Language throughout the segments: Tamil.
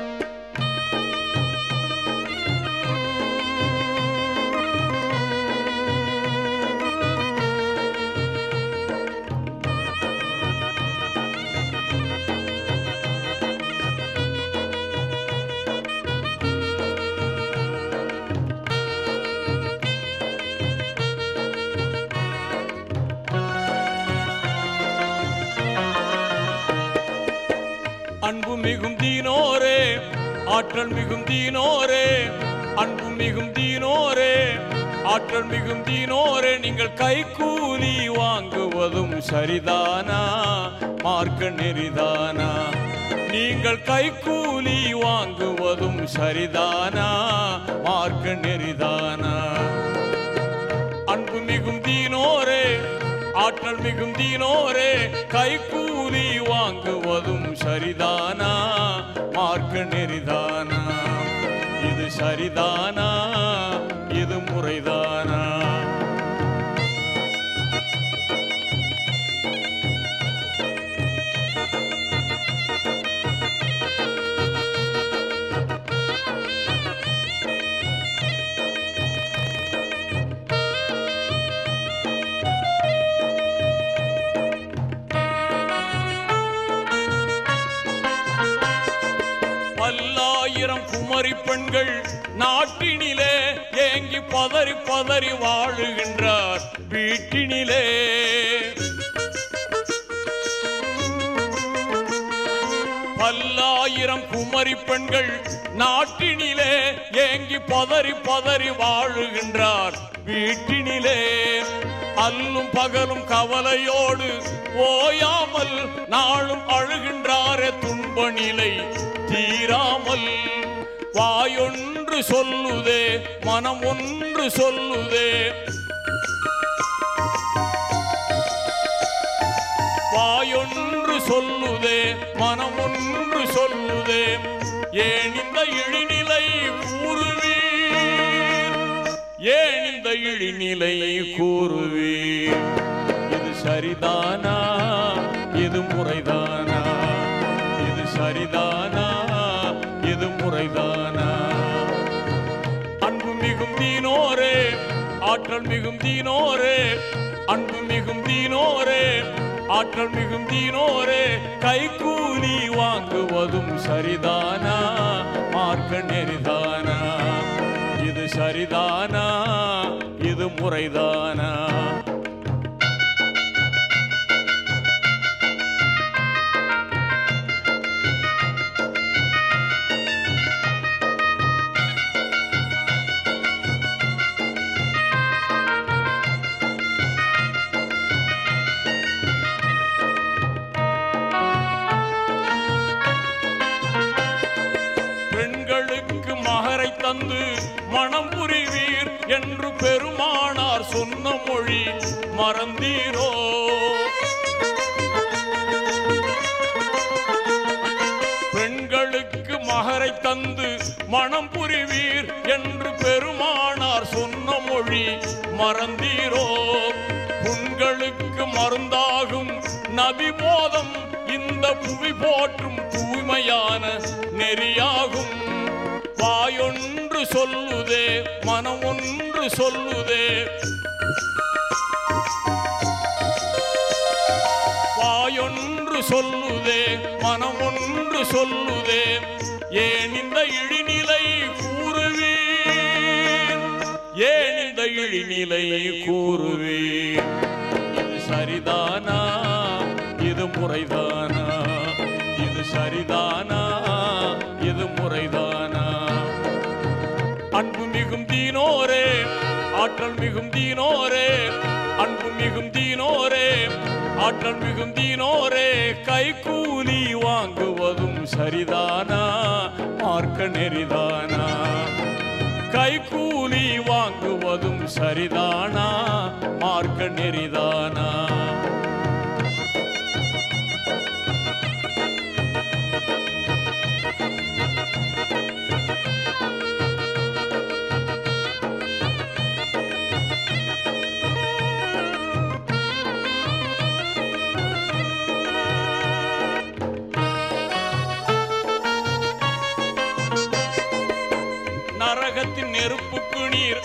அன்பு ஆற்றல் மிகும் தீனோரே அன்பு மிகும் தீனோரே ஆற்றல் மிகும் தீனோரே நீங்கள் கைக்கூலி வாங்குவதும் சரிதானா? மார்க்க நெறிதானா? நீங்கள் கைக்கூலி வாங்குவதும் சரிதானா? மார்க்க நெறிதானா? அன்பு மிகும் தீனோரே ஆற்றல் மிகும் தீனோரே கைக்கூலி வாங்குவதும் சரிதானா? மார்க்க நெறிதானா? இது சரிதானா? இது முறைதானா? ஆயிரம் குமரி பெண்கள் நாட்டினிலே ஏங்கி பதறி பதறி வாழுகின்றார் வீட்டினிலே. பல்லாயிரம் குமரி பெண்கள் நாட்டினிலே ஏங்கி பதறி பதறி வாழுகின்றார் வீட்டினிலே. அல்லும் பகலும் கவலையோடு ஓயாமல் நாளும் அழுகின்றாரே துன்ப நிலை தீராமல். வாயொன்று சொல்லுதே மனம் ஒன்று சொல்லுதே. வாயொன்று சொல்லுதே மனம் ஒன்று சொல்லுதே. ஏன் இந்த இழிநிலை ஊருவே ஏன் இந்த இழிநிலை கூறுவீர் இது சரிதானா? இது முறைதானா? இது சரிதானா? இது முறைதானா? அன்பு மிகும் தீனோரே ஆற்றல் மிகும் தீனோரே அன்பு மிகும் தீனோரே ஆற்றல் மிகும் தீனோரே கைக்கூலி வாங்குவதும் சரிதானா? மார்க்க நெறிதானா? சரிதானா? இது முறைதானா? மனம் புரிவீர் என்று பெருமானார் சொன்ன மொழி மறந்தீரோ? பெண்களுக்கு மகரை தந்து மனம் புரிவீர் என்று பெருமானார் சொன்ன மொழி மறந்தீரோ? புண்களுக்கு மருந்தாகும் நபி போதம் இந்த புவி போற்றும் தூய்மையான நெறியாகும். சொல்லுதே மனம் ஒன்று சொல்லுதே. வாயொன்று சொல்லுதே மனம் ஒன்று சொல்லுதே. ஏன் இந்த இழிநிலை கூறுவீர்? ஏன் இந்த இழிநிலை கூறுவீர்? இது சரிதானா? இது முறைதானா? மிகும் தீனோரே ஆற்றல் மிகும் தீனோரே அன்பு மிகும் தீனோரே ஆற்றல் மிகும் தீனோரே கை கூலி வாங்குவதும் சரிதானா? மார்க்க நெறிதானா? கைக்கூலி வாங்குவதும் சரிதானா? மார்க்க நெறிதானா?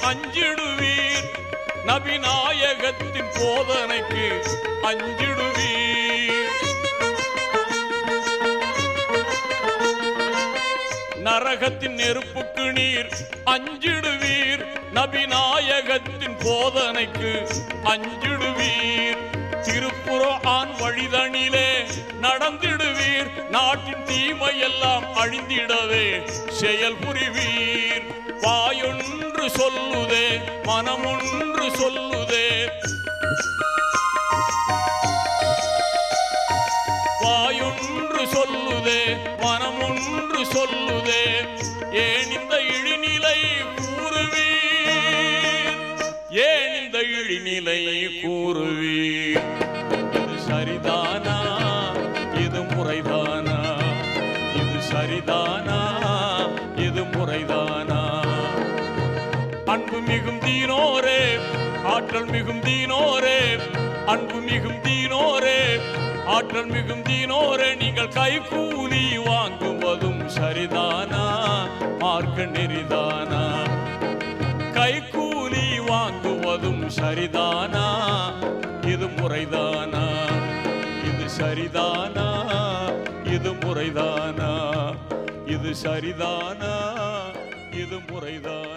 அஞ்சிடுவீர். நபிநாயகத்தின் போதனைக்கு அஞ்சிடுவீர். நரகத்தின் நெருப்புக்கு நீர் அஞ்சிடுவீர். நபிநாயகத்தின் போதனைக்கு அஞ்சிடுவீர். திருப்புரான் வழிதனிலே நடந்திடுவீர். நாட்டின் தீமையெல்லாம் அழிந்திடவே செயல் புரிவீர் வாயொன்று சொல்லுதே மனமொன்று சொல்லுதே. வாயொன்று சொல்லுதே மனமொன்று சொல்லுதே. ஏன் இந்த இழிநிலை கூறுவீர்? ஏன் இந்த இழிநிலை கூறுவீர்? இது சரிதானா? இது முறைதானா? இது சரிதானா? இது முறைதான் மிகும் தீனோரே ஆற்றல் மிகும் தீனோரே அன்பு மிகும் தீனோரே ஆற்றல் மிகும் தீனோரே நீங்கள் கைகூலி வாங்குவதும் சரிதானா? மார்க்க நெறிதானா? கைகூலி வாங்குவதும் சரிதானா? இது முறைதானா? இது சரிதானா? இது முறைதானா? இது சரிதானா? இது முறைதான்